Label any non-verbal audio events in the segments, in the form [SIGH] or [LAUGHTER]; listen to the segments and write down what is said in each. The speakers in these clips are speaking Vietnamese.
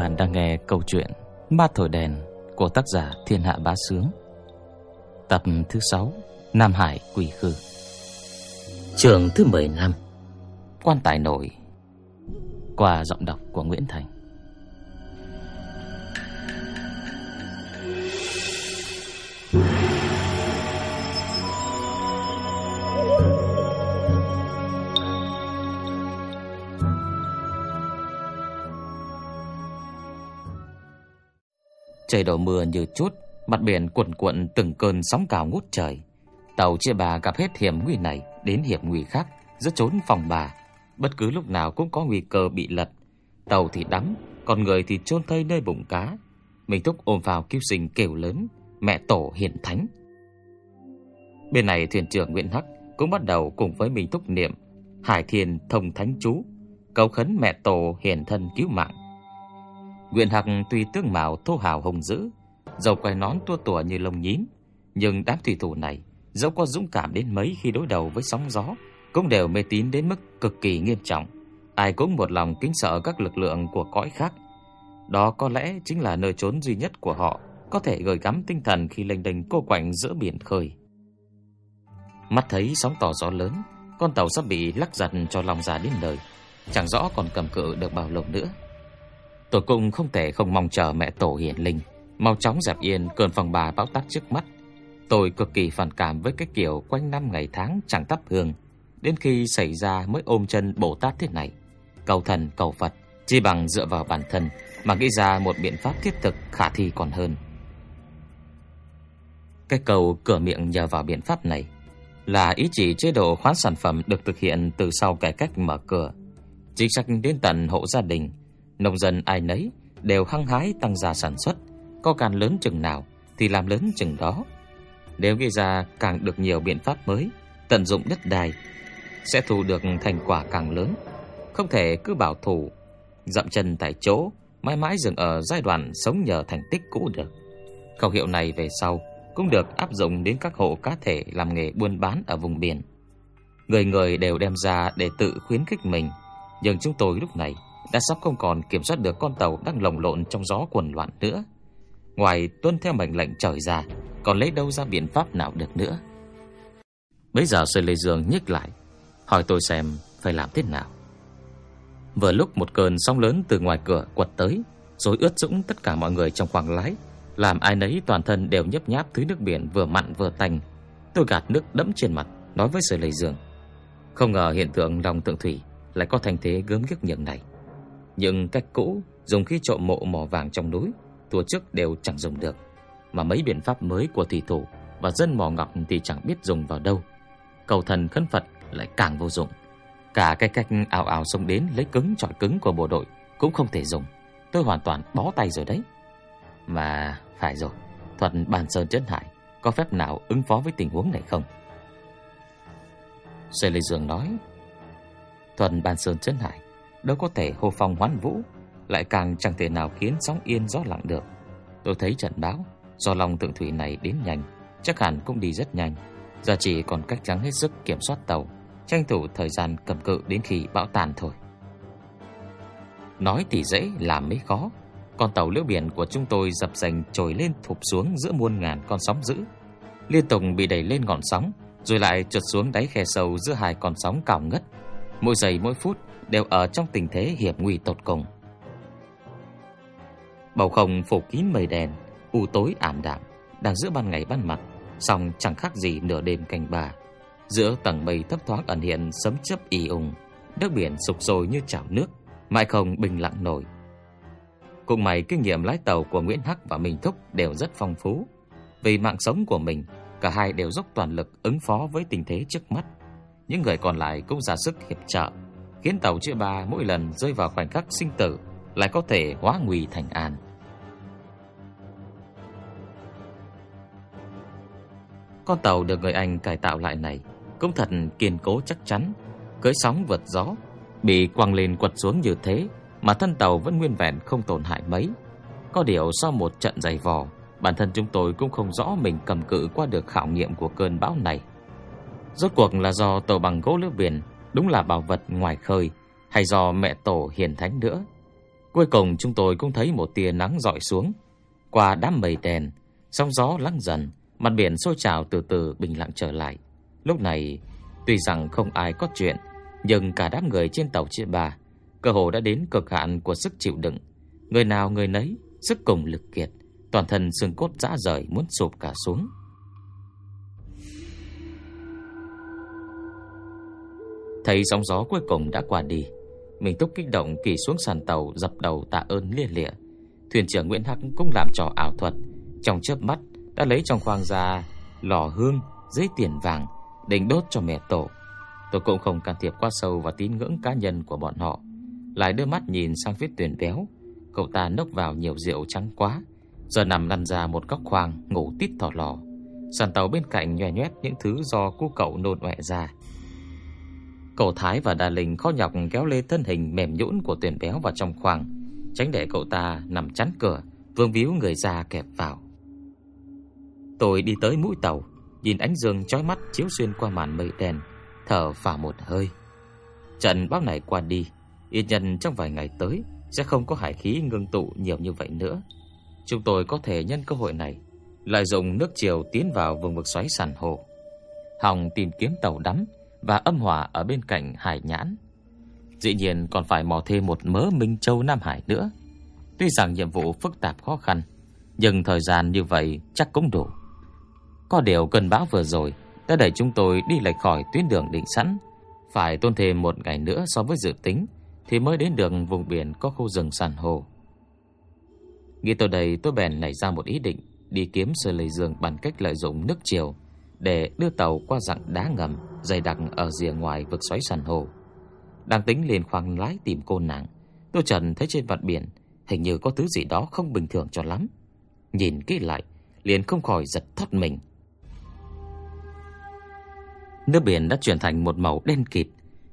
Bạn đang nghe câu chuyện Ma Thổi Đèn của tác giả Thiên Hạ Bá Sướng. Tập thứ 6 Nam Hải Quỷ Khư. Trường thứ 15 Quan tài nổi. Qua giọng đọc của Nguyễn Thành Trời đổ mưa như chút, mặt biển cuộn cuộn từng cơn sóng cao ngút trời. Tàu chia bà gặp hết hiểm nguy này đến hiểm nguy khác, rất trốn phòng bà. Bất cứ lúc nào cũng có nguy cơ bị lật. Tàu thì đắm, còn người thì chôn thây nơi bụng cá. Mình thúc ôm vào cứu sinh kêu lớn, mẹ tổ hiện thánh. Bên này thuyền trưởng Nguyễn Hắc cũng bắt đầu cùng với mình thúc niệm Hải Thiên Thông Thánh Chú, cầu khấn mẹ tổ hiển thân cứu mạng. Nguyện Hạc tuy tướng mạo thô hào hùng dữ, dầu quai nón tua tủa như lông nhím, nhưng đám thủy thủ này dẫu có dũng cảm đến mấy khi đối đầu với sóng gió, cũng đều mê tín đến mức cực kỳ nghiêm trọng. Ai cũng một lòng kính sợ các lực lượng của cõi khác. Đó có lẽ chính là nơi trốn duy nhất của họ, có thể gửi gắm tinh thần khi lênh đênh cô quạnh giữa biển khơi. Mắt thấy sóng to gió lớn, con tàu sắp bị lắc giật cho lòng già đến nơi, chẳng rõ còn cầm cự được bao lâu nữa. Tôi cũng không thể không mong chờ mẹ tổ hiển linh mau chóng dẹp yên cơn phong bà bão táp trước mắt. Tôi cực kỳ phản cảm với cái kiểu quanh năm ngày tháng chẳng tắp hương, đến khi xảy ra mới ôm chân Bồ Tát thế này. Cầu thần cầu Phật, chỉ bằng dựa vào bản thân mà nghĩ ra một biện pháp thiết thực khả thi còn hơn. Cái cầu cửa miệng nhờ vào biện pháp này là ý chỉ chế độ khoán sản phẩm được thực hiện từ sau cải cách mở cửa, chính sách đến tận hộ gia đình Nông dân ai nấy đều hăng hái tăng gia sản xuất, có càng lớn chừng nào thì làm lớn chừng đó. Nếu gây ra càng được nhiều biện pháp mới, tận dụng đất đai sẽ thu được thành quả càng lớn. Không thể cứ bảo thủ, dậm chân tại chỗ, mãi mãi dừng ở giai đoạn sống nhờ thành tích cũ được. Khẩu hiệu này về sau cũng được áp dụng đến các hộ cá thể làm nghề buôn bán ở vùng biển. Người người đều đem ra để tự khuyến khích mình, nhưng chúng tôi lúc này đã sắp không còn kiểm soát được con tàu đang lồng lộn trong gió cuồn loạn nữa. Ngoài tuân theo mệnh lệnh trời ra, còn lấy đâu ra biện pháp nào được nữa. Bây giờ Sơn Lê Dương nhích lại, hỏi tôi xem phải làm thế nào. Vừa lúc một cơn sóng lớn từ ngoài cửa quật tới, rồi ướt dũng tất cả mọi người trong khoang lái, làm ai nấy toàn thân đều nhấp nháp thứ nước biển vừa mặn vừa tanh. Tôi gạt nước đẫm trên mặt, nói với Sở Lê Dương. Không ngờ hiện tượng lòng tượng thủy lại có thành thế gớm ghiếc nhường này. Nhưng cách cũ dùng khi trộm mộ mỏ vàng trong núi, tua trước đều chẳng dùng được, mà mấy biện pháp mới của thủy thủ và dân mỏ ngọc thì chẳng biết dùng vào đâu. Cầu thần khấn Phật lại càng vô dụng. Cả cái cách ảo ảo xông đến lấy cứng chọi cứng của bộ đội cũng không thể dùng. Tôi hoàn toàn bó tay rồi đấy. Mà phải rồi, thuật bàn sơn chấn hải có phép nào ứng phó với tình huống này không? Sê Lê Dương nói, thuần bàn sơn chấn hải đâu có thể hô phong hoán vũ, lại càng chẳng thể nào khiến sóng yên gió lặng được. Tôi thấy trận báo do lòng tượng thủy này đến nhanh, chắc hẳn cũng đi rất nhanh. Giờ chỉ còn cách trắng hết sức kiểm soát tàu, tranh thủ thời gian cầm cự đến khi bão tàn thôi. Nói thì dễ, làm mới khó. Con tàu lưỡi biển của chúng tôi dập dành trồi lên thụp xuống giữa muôn ngàn con sóng dữ. Liên tục bị đẩy lên ngọn sóng, rồi lại trượt xuống đáy khe sâu giữa hai con sóng cao ngất. Mỗi giây mỗi phút đều ở trong tình thế hiểm nguy tột cùng. Bầu không phủ kín mây đen, u tối ảm đạm, đang giữa ban ngày ban mặt, song chẳng khác gì nửa đêm canh bà. Giữa tầng mây thấp thoáng ẩn hiện sấm chớp ì ùng, nước biển sục sôi như chảo nước, mãi không bình lặng nổi. Cùng mày kinh nghiệm lái tàu của Nguyễn Hắc và Minh Thúc đều rất phong phú. Vì mạng sống của mình, cả hai đều dốc toàn lực ứng phó với tình thế trước mắt. Những người còn lại cũng ra sức hiệp trợ, khiến tàu chữa ba mỗi lần rơi vào khoảnh khắc sinh tử lại có thể hóa nguy thành an. Con tàu được người Anh cải tạo lại này cũng thật kiên cố chắc chắn, cưỡi sóng vượt gió, bị quăng lên quật xuống như thế mà thân tàu vẫn nguyên vẹn không tổn hại mấy. Có điều sau một trận dày vò, bản thân chúng tôi cũng không rõ mình cầm cự qua được khảo nghiệm của cơn bão này. Rốt cuộc là do tàu bằng gỗ lướt biển đúng là bảo vật ngoài khơi hay do mẹ tổ hiền thánh nữa. Cuối cùng chúng tôi cũng thấy một tia nắng dọi xuống. Qua đám mây đèn, sóng gió lắng dần, mặt biển sôi trào từ từ bình lặng trở lại. Lúc này, tuy rằng không ai có chuyện, nhưng cả đám người trên tàu chia ba, cơ hồ đã đến cực hạn của sức chịu đựng. Người nào người nấy, sức cùng lực kiệt, toàn thân xương cốt rã rời muốn sụp cả xuống. Thấy sóng gió cuối cùng đã qua đi, mình túc kích động kỳ xuống sàn tàu dập đầu tạ ơn lia lịa. Thuyền trưởng Nguyễn Hắc cũng làm trò ảo thuật, trong chớp mắt đã lấy trong khoang ra lò hương, giấy tiền vàng định đốt cho mẹ tổ. Tôi cũng không can thiệp quá sâu vào tín ngưỡng cá nhân của bọn họ, lại đưa mắt nhìn sang phía tuyển béo. Cậu ta nốc vào nhiều rượu trắng quá, giờ nằm lăn ra một góc khoang ngủ tít thỏ lò. Sàn tàu bên cạnh nhòe nhét những thứ do cu cậu nôn ọe ra. Cậu Thái và Đà Linh khó nhọc kéo lê thân hình mềm nhũn của tuyển béo vào trong khoang, tránh để cậu ta nằm chắn cửa, vương víu người ra kẹp vào. Tôi đi tới mũi tàu, nhìn ánh dương chói mắt chiếu xuyên qua màn mây đen, thở phả một hơi. Trận bão này qua đi, ít nhân trong vài ngày tới sẽ không có hải khí ngưng tụ nhiều như vậy nữa. Chúng tôi có thể nhân cơ hội này lại dùng nước chiều tiến vào vùng vực xoáy sàn hồ, hòng tìm kiếm tàu đắm và âm hỏa ở bên cạnh hải nhãn. Dĩ nhiên còn phải mò thêm một mớ Minh Châu Nam Hải nữa. Tuy rằng nhiệm vụ phức tạp khó khăn, nhưng thời gian như vậy chắc cũng đủ. Có điều cơn bão vừa rồi đã đẩy chúng tôi đi lệch khỏi tuyến đường định sẵn, phải tôn thêm một ngày nữa so với dự tính thì mới đến được vùng biển có khu rừng san hô. Nghĩ tới đây tôi bèn nảy ra một ý định đi kiếm Sơ Lê Dương bằng cách lợi dụng nước chiều để đưa tàu qua dặn đá ngầm dày đặc ở rìa ngoài vực xoáy san hô. Đang tính liền khoang lái tìm cô nàng, tôi trần thấy trên mặt biển hình như có thứ gì đó không bình thường cho lắm. Nhìn kỹ lại, liền không khỏi giật thót mình. Nước biển đã chuyển thành một màu đen kịt,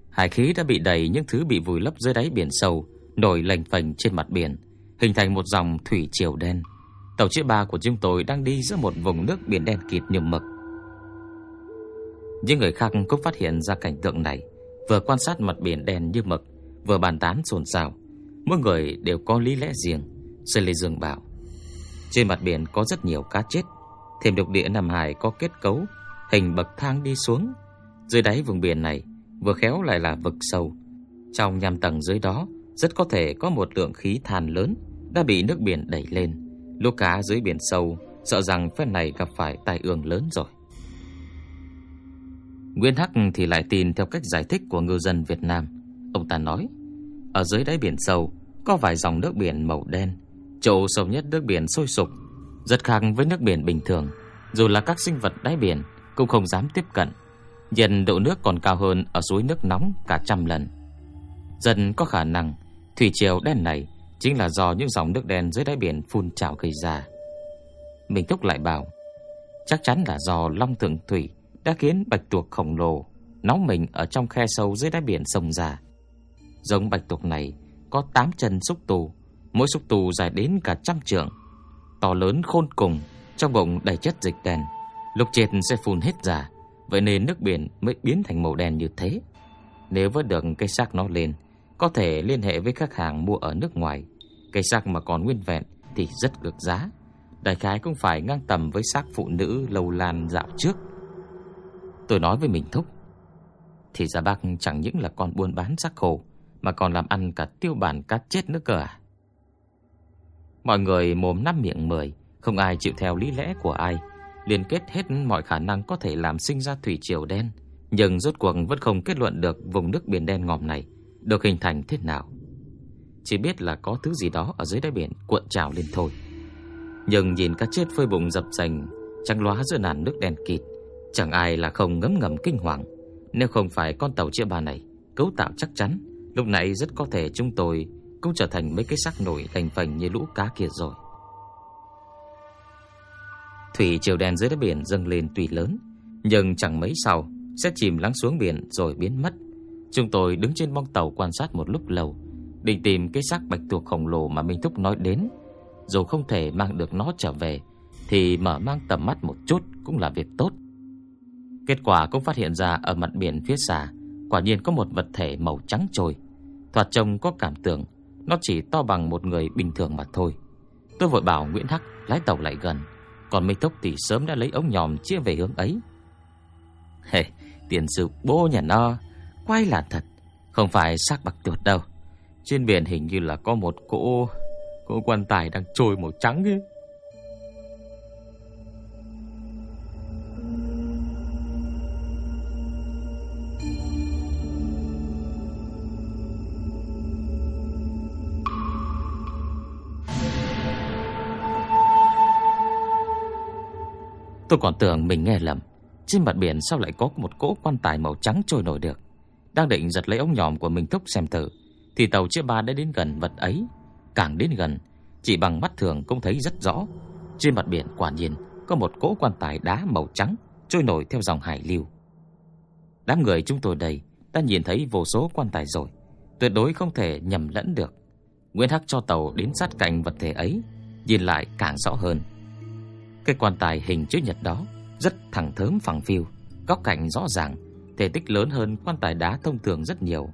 hải khí đã bị đầy những thứ bị vùi lấp dưới đáy biển sâu, nổi lềnh phềnh trên mặt biển, hình thành một dòng thủy triều đen. Tàu chiếc ba của chúng tôi đang đi giữa một vùng nước biển đen kịt như mực. Những người khác cũng phát hiện ra cảnh tượng này, vừa quan sát mặt biển đen như mực, vừa bàn tán xôn xao. Mỗi người đều có lý lẽ riêng. Sơn Lê Dương bảo, trên mặt biển có rất nhiều cá chết, thêm độc địa Nam Hải có kết cấu hình bậc thang đi xuống. Dưới đáy vùng biển này vừa khéo lại là vực sâu. Trong nham tầng dưới đó rất có thể có một lượng khí than lớn đã bị nước biển đẩy lên. Lũ cá dưới biển sâu sợ rằng phen này gặp phải tai ương lớn rồi. Nguyên Hắc thì lại tin theo cách giải thích của ngư dân Việt Nam. Ông ta nói, ở dưới đáy biển sâu có vài dòng nước biển màu đen, chỗ sâu nhất nước biển sôi sục, rất khác với nước biển bình thường. Dù là các sinh vật đáy biển cũng không dám tiếp cận. Nhiệt độ nước còn cao hơn ở suối nước nóng cả trăm lần. Dần có khả năng thủy triều đen này chính là do những dòng nước đen dưới đáy biển phun trào gây ra. Mình thúc lại bảo, chắc chắn là do long thượng thủy đã khiến bạch tuộc khổng lồ nóng mình ở trong khe sâu dưới đáy biển sông ra. Giống bạch tuộc này có 8 chân xúc tù, mỗi xúc tù dài đến cả trăm trượng, to lớn khôn cùng, trong bụng đầy chất dịch đen, lúc Triệt sẽ phun hết ra, vậy nên nước biển mới biến thành màu đen như thế. Nếu vớt được cây xác nó lên, có thể liên hệ với khách hàng mua ở nước ngoài. Cây xác mà còn nguyên vẹn thì rất được giá. Đại khái cũng phải ngang tầm với xác phụ nữ lâu lan dạo trước. Tôi nói với mình thúc. Thì ra bác chẳng những là con buôn bán sắc khổ, Mà còn làm ăn cả tiêu bản cá chết nữa cơ à? Mọi người mồm năm miệng mười, Không ai chịu theo lý lẽ của ai. Liên kết hết mọi khả năng có thể làm sinh ra thủy triều đen. Nhưng rốt cuộc vẫn không kết luận được Vùng nước biển đen ngòm này Được hình thành thế nào. Chỉ biết là có thứ gì đó ở dưới đáy biển Cuộn trào lên thôi. Nhưng nhìn cá chết phơi bụng dập dành, Trắng lóa giữa nàn nước đen kịt Chẳng ai là không ngấm ngầm kinh hoàng. Nếu không phải con tàu chia bà này, Cấu tạo chắc chắn, Lúc nãy rất có thể chúng tôi Cũng trở thành mấy cái xác nổi thành phành như lũ cá kia rồi. Thủy chiều đen dưới đáy biển dâng lên tùy lớn, Nhưng chẳng mấy sau Sẽ chìm lắng xuống biển rồi biến mất. Chúng tôi đứng trên bong tàu quan sát một lúc lâu, Định tìm cái xác bạch tuộc khổng lồ mà Minh Thúc nói đến. Dù không thể mang được nó trở về, Thì mở mang tầm mắt một chút cũng là việc tốt. Kết quả cũng phát hiện ra ở mặt biển phía xa, quả nhiên có một vật thể màu trắng trôi. Thoạt trông có cảm tưởng, Nó chỉ to bằng một người bình thường mà thôi. Tôi vội bảo Nguyễn Hắc lái tàu lại gần Còn Minh Tốc thì sớm đã lấy ống nhòm chia về hướng ấy. [LAUGHS] Hề, hey, tiền sư bố nhà nó Quay là thật Không phải xác bạc tuột đâu. Trên biển hình như là có một cỗ Cỗ quan tài đang trôi màu trắng ấy. Tôi còn tưởng mình nghe lầm. Trên mặt biển sao lại có một cỗ quan tài màu trắng trôi nổi được? Đang định giật lấy ống nhòm của mình thúc xem thử, Thì tàu chia ba đã đến gần vật ấy. Càng đến gần, Chỉ bằng mắt thường cũng thấy rất rõ. Trên mặt biển quả nhiên Có một cỗ quan tài đá màu trắng Trôi nổi theo dòng hải lưu. Đám người chúng tôi đây Đã nhìn thấy vô số quan tài rồi, Tuyệt đối không thể nhầm lẫn được. Nguyễn Hắc cho tàu đến sát cạnh vật thể ấy, Nhìn lại càng rõ hơn cái quan tài hình chữ nhật đó rất thẳng thớm phẳng phiu, góc cạnh rõ ràng, thể tích lớn hơn quan tài đá thông thường rất nhiều.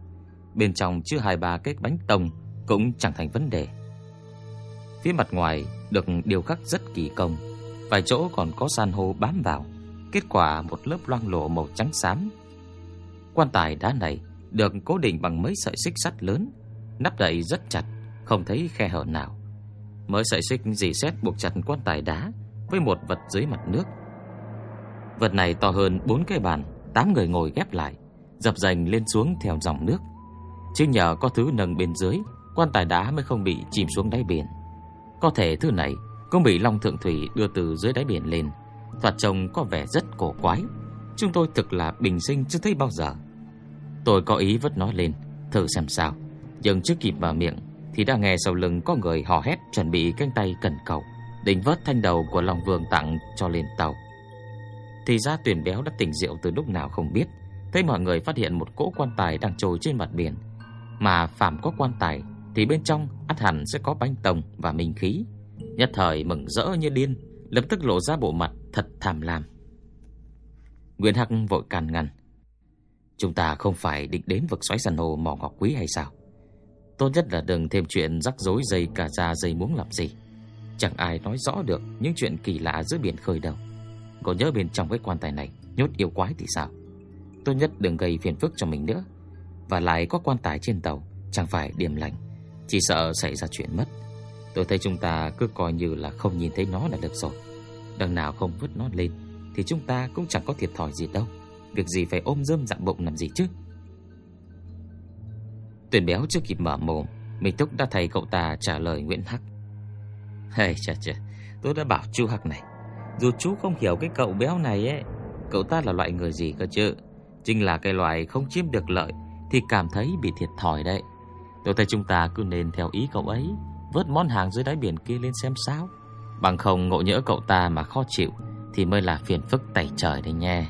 Bên trong chứa hai ba cái bánh tông cũng chẳng thành vấn đề. Phía mặt ngoài được điều khắc rất kỳ công, vài chỗ còn có san hô bám vào, kết quả một lớp loang lổ màu trắng xám. Quan tài đá này được cố định bằng mấy sợi xích sắt lớn, nắp đậy rất chặt, không thấy khe hở nào. Mới sợi xích dì xét buộc chặt quan tài đá với một vật dưới mặt nước. Vật này to hơn bốn cái bàn, tám người ngồi ghép lại, dập dành lên xuống theo dòng nước. Chứ nhờ có thứ nâng bên dưới, quan tài đá mới không bị chìm xuống đáy biển. Có thể thứ này cũng bị Long Thượng Thủy đưa từ dưới đáy biển lên, thoạt trông có vẻ rất cổ quái. Chúng tôi thực là bình sinh chưa thấy bao giờ. Tôi có ý vứt nó lên, thử xem sao. Nhưng chưa kịp vào miệng thì đã nghe sau lưng có người hò hét chuẩn bị cánh tay cần cầu định vớt thanh đầu của Long Vương tặng cho lên tàu. Thì ra tuyển béo đã tỉnh rượu từ lúc nào không biết. Thấy mọi người phát hiện một cỗ quan tài đang trôi trên mặt biển. Mà phạm có quan tài thì bên trong ắt hẳn sẽ có bánh tông và minh khí. Nhất thời mừng rỡ như điên, lập tức lộ ra bộ mặt thật tham lam. Nguyễn Hắc vội can ngăn. Chúng ta không phải định đến vực xoáy san hô mỏ ngọc quý hay sao? Tốt nhất là đừng thêm chuyện rắc rối dây cả da dây muốn làm gì. Chẳng ai nói rõ được những chuyện kỳ lạ giữa biển khơi đâu. Có nhớ bên trong cái quan tài này, Nhốt yêu quái thì sao? Tốt nhất đừng gây phiền phức cho mình nữa. Và lại có quan tài trên tàu, Chẳng phải điểm lành, Chỉ sợ xảy ra chuyện mất. Tôi thấy chúng ta cứ coi như là không nhìn thấy nó là được rồi. Đằng nào không vứt nó lên, Thì chúng ta cũng chẳng có thiệt thòi gì đâu. Việc gì phải ôm dơm dặm bụng làm gì chứ? Tuyển béo chưa kịp mở mồm Minh Túc đã thấy cậu ta trả lời Nguyễn Hắc. Hây chà chà, tôi đã bảo chú Hắc này, dù chú không hiểu cái cậu béo này ấy, cậu ta là loại người gì cơ chứ? Chính là cái loại không chiếm được lợi thì cảm thấy bị thiệt thòi đấy. Tôi thấy chúng ta cứ nên theo ý cậu ấy, vớt món hàng dưới đáy biển kia lên xem sao. Bằng không ngộ nhỡ cậu ta mà khó chịu thì mới là phiền phức tẩy trời đấy nha.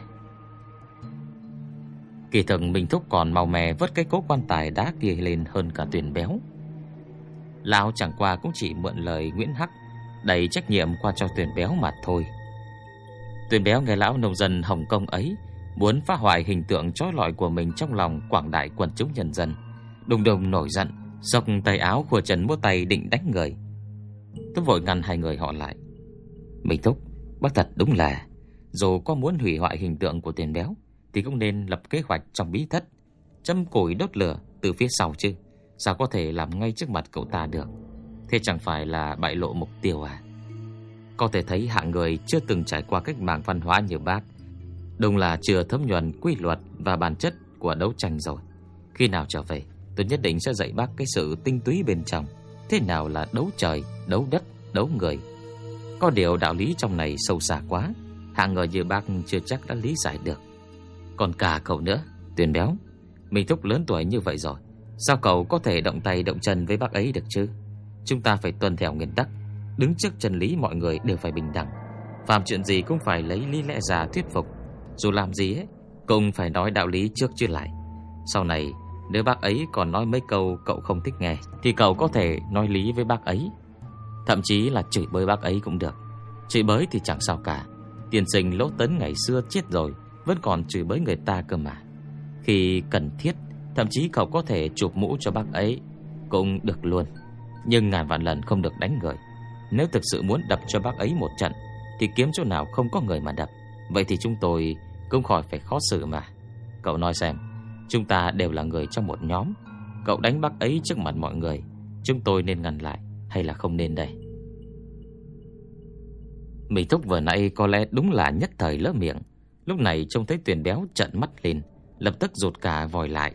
Kỳ thần Minh Thúc còn mau mè vớt cái cố quan tài đá kia lên hơn cả tuyển béo. Lão chẳng qua cũng chỉ mượn lời Nguyễn Hắc Đẩy trách nhiệm qua cho tuyển béo mà thôi. Tuyển béo nghe lão nông dân Hồng Kông ấy Muốn phá hoại hình tượng trói lọi của mình Trong lòng quảng đại quần chúng nhân dân, Đùng đùng nổi giận Sọc tay áo của Trần mua tay định đánh người. Tôi vội ngăn hai người họ lại. Mình thúc, Bác thật đúng là, Dù có muốn hủy hoại hình tượng của tuyển béo Thì cũng nên lập kế hoạch trong bí thất, Châm củi đốt lửa từ phía sau chứ. Sao có thể làm ngay trước mặt cậu ta được? Thế chẳng phải là bại lộ mục tiêu à? Có thể thấy hạng người chưa từng trải qua cách mạng văn hóa như bác. Đúng là chưa thấm nhuần quy luật và bản chất của đấu tranh rồi. Khi nào trở về Tôi nhất định sẽ dạy bác cái sự tinh túy bên trong. Thế nào là đấu trời, đấu đất, đấu người? Có điều đạo lý trong này sâu xa quá. Hạng người như bác chưa chắc đã lý giải được. Còn cả cậu nữa Tuyền béo. Mình thúc lớn tuổi như vậy rồi Sao cậu có thể động tay động chân với bác ấy được chứ? Chúng ta phải tuân theo nguyên tắc. Đứng trước chân lý mọi người đều phải bình đẳng. Phạm chuyện gì cũng phải lấy lý lẽ ra thuyết phục. Dù làm gì ấy Cũng phải nói đạo lý trước chứ lại. Sau này, nếu bác ấy còn nói mấy câu cậu không thích nghe, Thì cậu có thể nói lý với bác ấy. Thậm chí là chửi bới bác ấy cũng được. Chửi bới thì chẳng sao cả. Tiền sinh lỗ tấn ngày xưa chết rồi, Vẫn còn chửi bới người ta cơ mà. Khi cần thiết Thậm chí cậu có thể chụp mũ cho bác ấy Cũng được luôn. Nhưng ngàn vạn lần không được đánh người. Nếu thực sự muốn đập cho bác ấy một trận, Thì kiếm chỗ nào không có người mà đập. Vậy thì chúng tôi cũng khỏi phải khó xử mà. Cậu nói xem, Chúng ta đều là người trong một nhóm. Cậu đánh bác ấy trước mặt mọi người, Chúng tôi nên ngăn lại Hay là không nên đây? Mỹ Thúc vừa nãy có lẽ đúng là nhất thời lỡ miệng. Lúc này trông thấy tuyển béo trận mắt lên, Lập tức rụt cả vòi lại.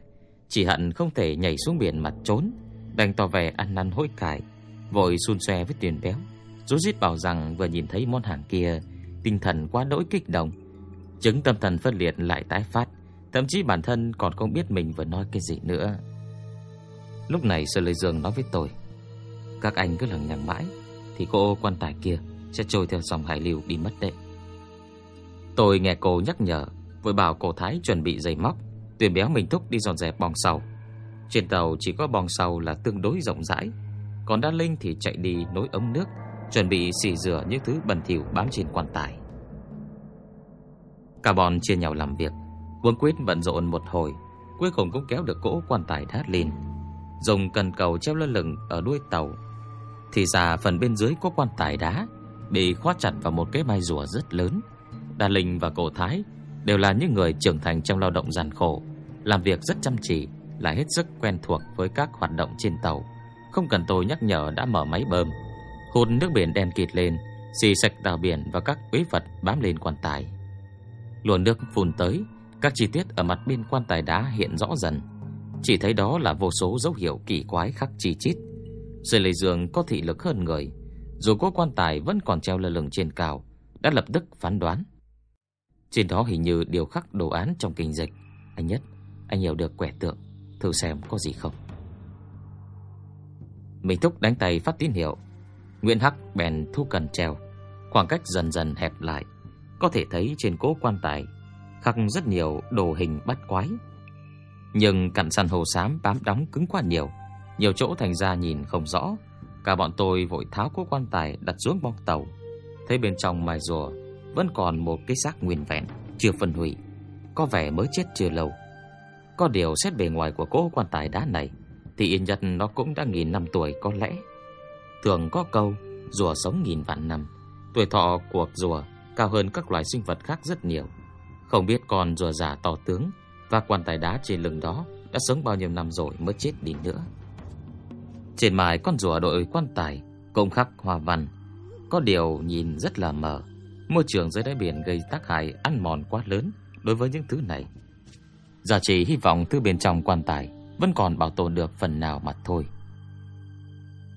Chỉ hận không thể nhảy xuống biển mặt trốn. Đành tỏ vẻ ăn năn hối cải, Vội xun xoe với tiền béo. Rú rít bảo rằng vừa nhìn thấy món hàng kia, Tinh thần quá đỗi kích động. Chứng tâm thần phân liệt lại tái phát, Thậm chí bản thân còn không biết mình vừa nói cái gì nữa. Lúc này Sở Lê Dương nói với tôi, Các anh cứ lằng nhằng mãi, Thì cô quan tài kia Sẽ trôi theo dòng hải lưu đi mất đấy. Tôi nghe cô nhắc nhở, Vội bảo cổ thái chuẩn bị dây móc. Tuyển béo mình thúc đi dọn dẹp bong sau Trên tàu chỉ có bong sau là tương đối rộng rãi. Còn Đan Linh thì chạy đi nối ống nước, Chuẩn bị xỉ rửa những thứ bẩn thỉu bám trên quan tài. Cả bọn chia nhau làm việc. Quân Quyết bận rộn một hồi, Cuối cùng cũng kéo được cỗ quan tài thát lên Dùng cần cầu treo lơ lửng ở đuôi tàu. Thì ra phần bên dưới có quan tài đá, Bị khóa chặt vào một cái mai rùa rất lớn. Đà Linh và Cổ Thái Đều là những người trưởng thành trong lao động gian khổ. Làm việc rất chăm chỉ Lại hết sức quen thuộc với các hoạt động trên tàu. Không cần tôi nhắc nhở đã mở máy bơm. Hút nước biển đen kịt lên, Xì sạch đào biển và các quý vật bám lên quan tài. Luồng nước phun tới, Các chi tiết ở mặt bên quan tài đá hiện rõ dần. Chỉ thấy đó là vô số dấu hiệu kỳ quái khắc chi chít. Dưới lề giường có thị lực hơn người. Dù có quan tài vẫn còn treo lơ lửng trên cao, Đã lập tức phán đoán. Trên đó hình như điều khắc đồ án trong kinh dịch. Anh nhất Anh hiểu được quẻ tượng. Thử xem có gì không. Mình thúc đánh tay phát tín hiệu. Nguyễn Hắc bèn thu cần treo. Khoảng cách dần dần hẹp lại. Có thể thấy trên cố quan tài khắc rất nhiều đồ hình bắt quái. Nhưng cặn săn hồ xám bám đóng cứng quá nhiều, nhiều chỗ thành ra nhìn không rõ. Cả bọn tôi vội tháo cố quan tài đặt xuống bong tàu. Thấy bên trong mài rùa vẫn còn một cái xác nguyên vẹn, chưa phân hủy, có vẻ mới chết chưa lâu. Có điều xét bề ngoài của cố quan tài đá này thì yên nhất nó cũng đã nghìn năm tuổi có lẽ. Thường có câu rùa sống nghìn vạn năm, tuổi thọ của rùa cao hơn các loài sinh vật khác rất nhiều. Không biết con rùa già to tướng và quan tài đá trên lưng đó đã sống bao nhiêu năm rồi mới chết đi nữa. Trên mài con rùa đội quan tài cũng khắc hoa văn, có điều nhìn rất là mờ. Môi trường dưới đáy biển gây tác hại ăn mòn quá lớn đối với những thứ này. Giả chỉ hy vọng thứ bên trong quan tài vẫn còn bảo tồn được phần nào mà thôi.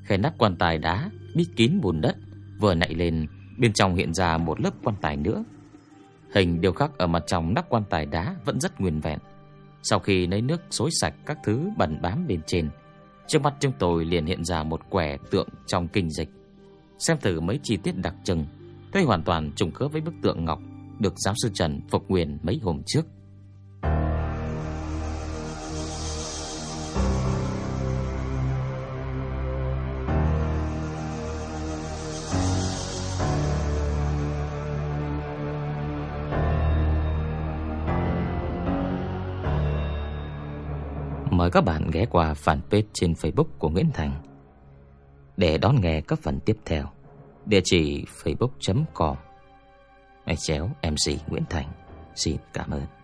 Khe nắp quan tài đá bít kín bùn đất vừa nạy lên Bên trong hiện ra một lớp quan tài nữa. Hình điêu khắc ở mặt trong nắp quan tài đá vẫn rất nguyên vẹn. Sau khi lấy nước xối sạch các thứ bẩn bám bên trên, trước mắt chúng tôi liền hiện ra một quẻ tượng trong kinh dịch. Xem thử mấy chi tiết đặc trưng, đây hoàn toàn trùng khớp với bức tượng ngọc được giáo sư Trần phục nguyên mấy hôm trước. mời các bạn ghé qua fanpage trên Facebook của Nguyễn Thành để đón nghe các phần tiếp theo. Địa chỉ facebook.com Chéo MC Nguyễn Thành. Xin cảm ơn.